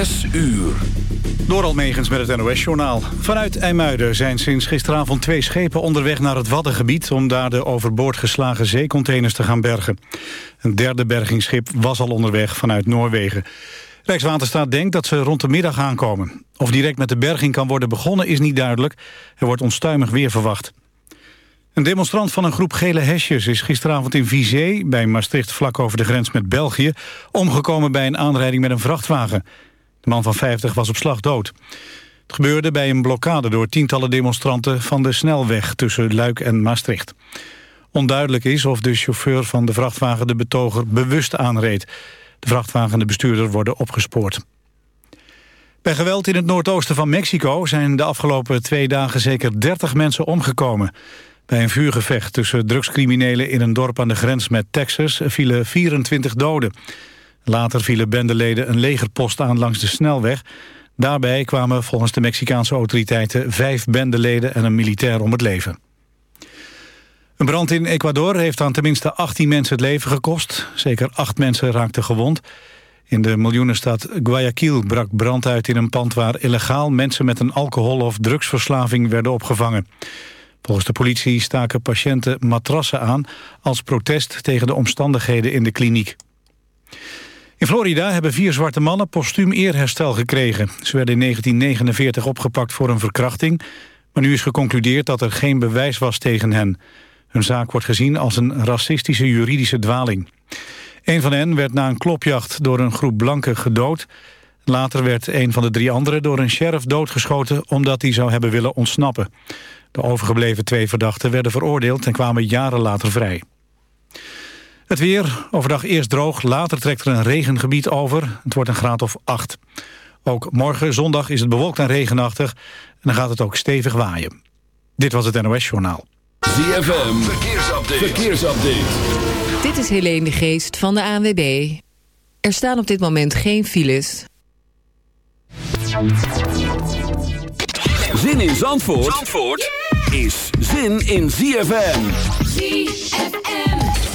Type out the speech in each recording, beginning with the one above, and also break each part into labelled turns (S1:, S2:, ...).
S1: Zes uur.
S2: Door Almegens met het NOS-journaal. Vanuit IJmuiden zijn sinds gisteravond twee schepen onderweg naar het Waddengebied... om daar de overboord geslagen zeecontainers te gaan bergen. Een derde bergingsschip was al onderweg vanuit Noorwegen. Rijkswaterstaat denkt dat ze rond de middag aankomen. Of direct met de berging kan worden begonnen is niet duidelijk. Er wordt onstuimig weer verwacht. Een demonstrant van een groep gele hesjes is gisteravond in Vizé... bij Maastricht vlak over de grens met België... omgekomen bij een aanrijding met een vrachtwagen. De man van 50 was op slag dood. Het gebeurde bij een blokkade door tientallen demonstranten... van de snelweg tussen Luik en Maastricht. Onduidelijk is of de chauffeur van de vrachtwagen de betoger bewust aanreed. De vrachtwagen en de bestuurder worden opgespoord. Bij geweld in het noordoosten van Mexico zijn de afgelopen twee dagen zeker 30 mensen omgekomen. Bij een vuurgevecht tussen drugscriminelen in een dorp aan de grens met Texas vielen 24 doden. Later vielen bendeleden een legerpost aan langs de snelweg. Daarbij kwamen volgens de Mexicaanse autoriteiten vijf bendeleden en een militair om het leven. Een brand in Ecuador heeft aan tenminste 18 mensen het leven gekost. Zeker acht mensen raakten gewond. In de miljoenenstad Guayaquil brak brand uit in een pand... waar illegaal mensen met een alcohol- of drugsverslaving werden opgevangen. Volgens de politie staken patiënten matrassen aan... als protest tegen de omstandigheden in de kliniek. In Florida hebben vier zwarte mannen postuum eerherstel gekregen. Ze werden in 1949 opgepakt voor een verkrachting... maar nu is geconcludeerd dat er geen bewijs was tegen hen. Hun zaak wordt gezien als een racistische juridische dwaling. Een van hen werd na een klopjacht door een groep blanken gedood. Later werd een van de drie anderen door een sheriff doodgeschoten... omdat hij zou hebben willen ontsnappen. De overgebleven twee verdachten werden veroordeeld en kwamen jaren later vrij. Het weer, overdag eerst droog, later trekt er een regengebied over. Het wordt een graad of 8. Ook morgen, zondag, is het bewolkt en regenachtig... en dan gaat het ook stevig waaien. Dit was het NOS Journaal.
S1: ZFM, verkeersupdate. verkeersupdate.
S3: Dit is Helene de Geest van de ANWB. Er staan op dit moment geen files.
S1: Zin in Zandvoort, Zandvoort is zin in ZFM.
S4: ZFM.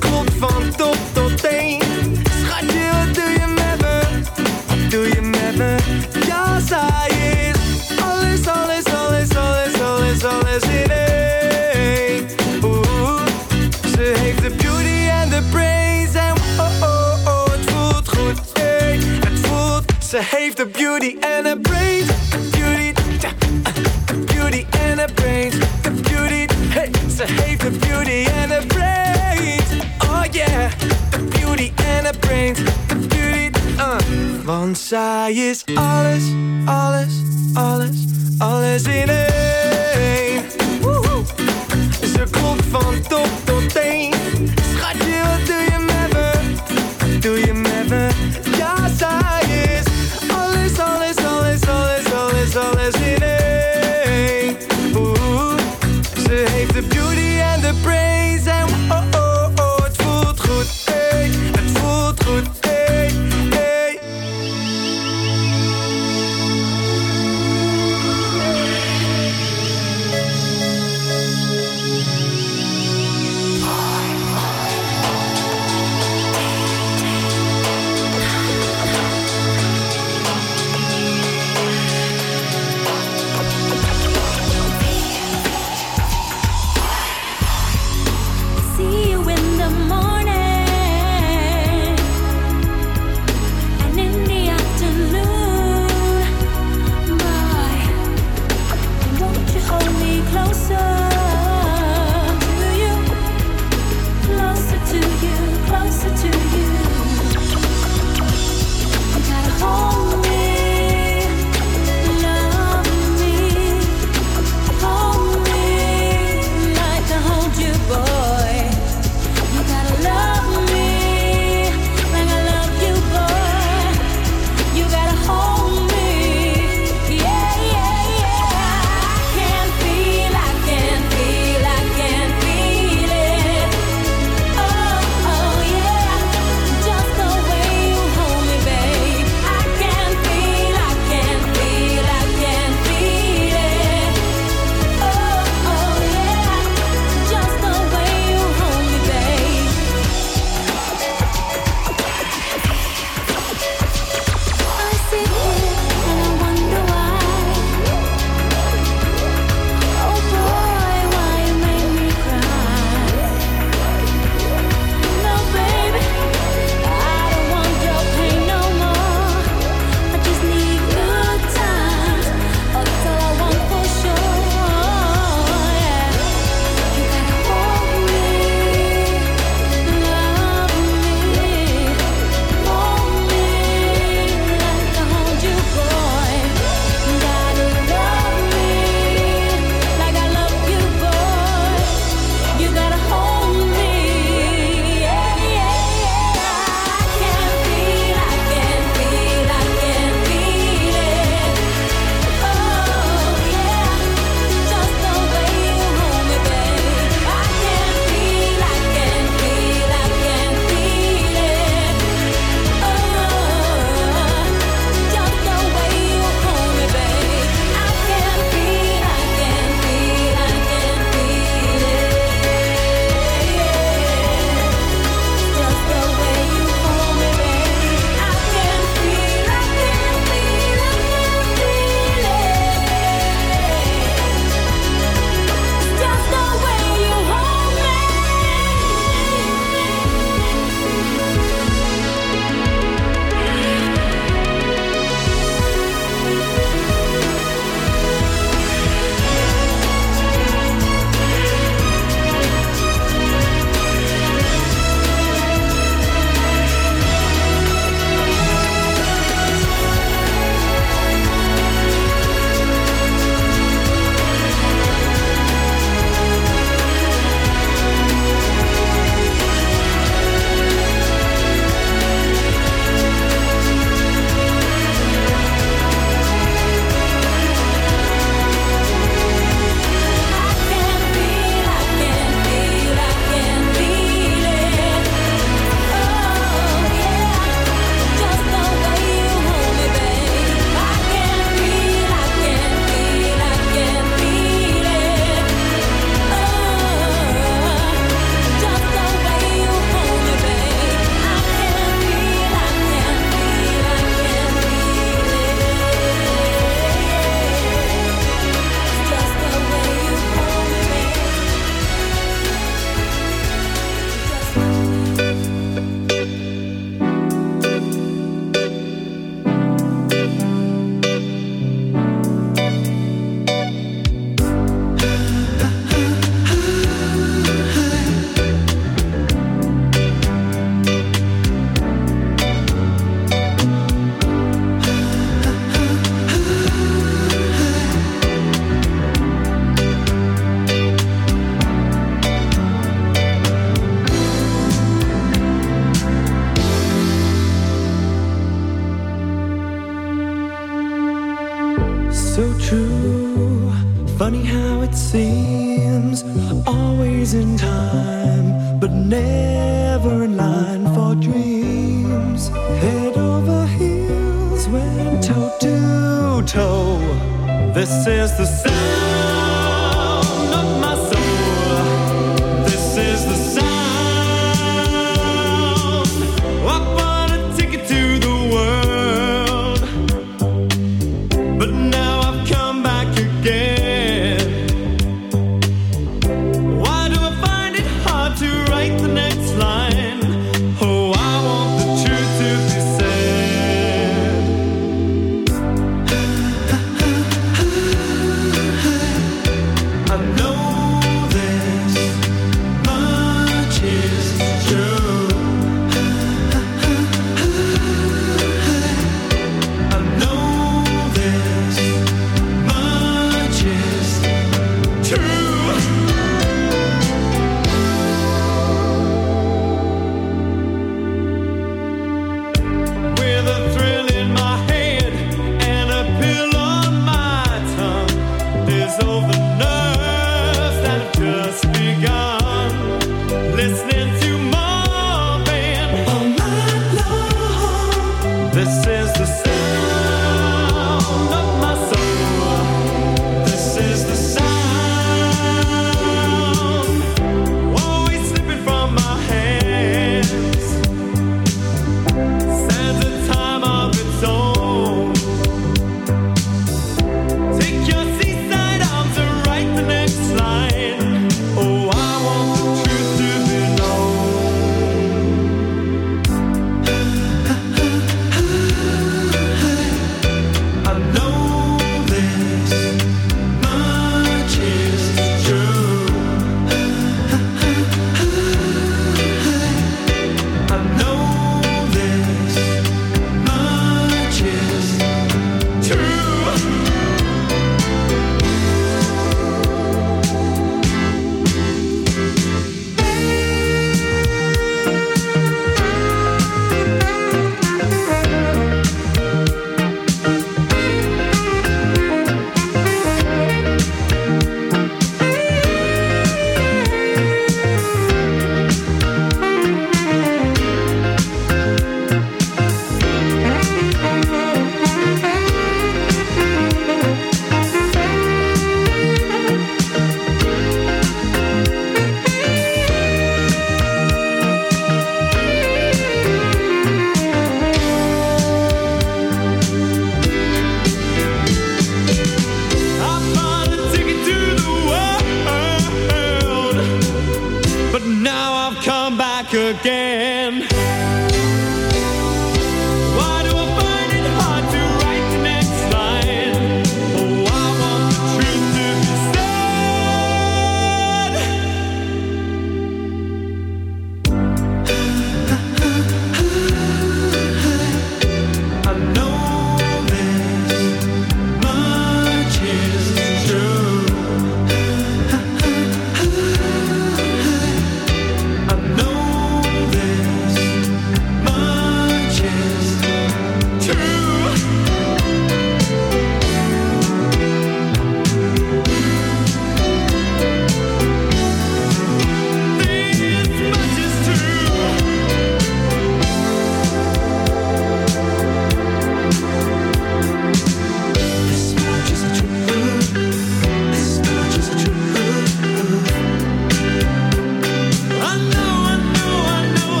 S4: Klopt van top tot teen. Schatje, wat doe je met me? Wat doe je met me? Ja, zij is alles, alles, alles, alles, alles, alles in één. Oeh, ze heeft de beauty en de brains en oh, oh, oh, het voelt goed, hey, het voelt. Ze heeft de beauty en de brains, de beauty, uh. Want zij is alles, alles, alles, alles in één. Ze klopt van top tot teen. Schatje, wat doe je met me? Doe je met me?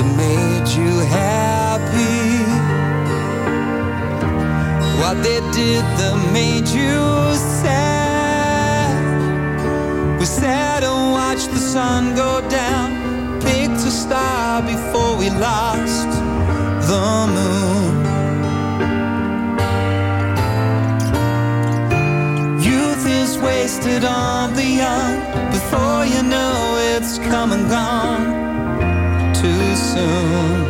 S5: that made you happy? What they did that made you sad? We sat and watched the sun go down, picked a star before we lost the moon. Youth is wasted on the young, before you know it's come and gone soon